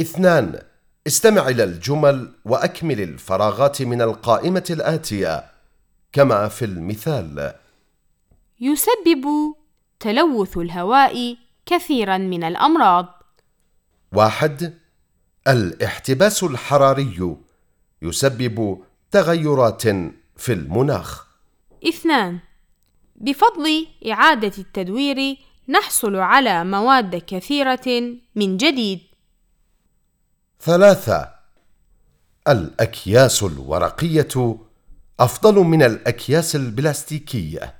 اثنان. استمع إلى الجمل وأكمل الفراغات من القائمة الآتية كما في المثال. يسبب تلوث الهواء كثيرا من الأمراض. واحد. الاحتباس الحراري يسبب تغيرات في المناخ. اثنان. بفضل إعادة التدوير نحصل على مواد كثيرة من جديد. ثلاثة. الأكياس الورقية أفضل من الأكياس البلاستيكية.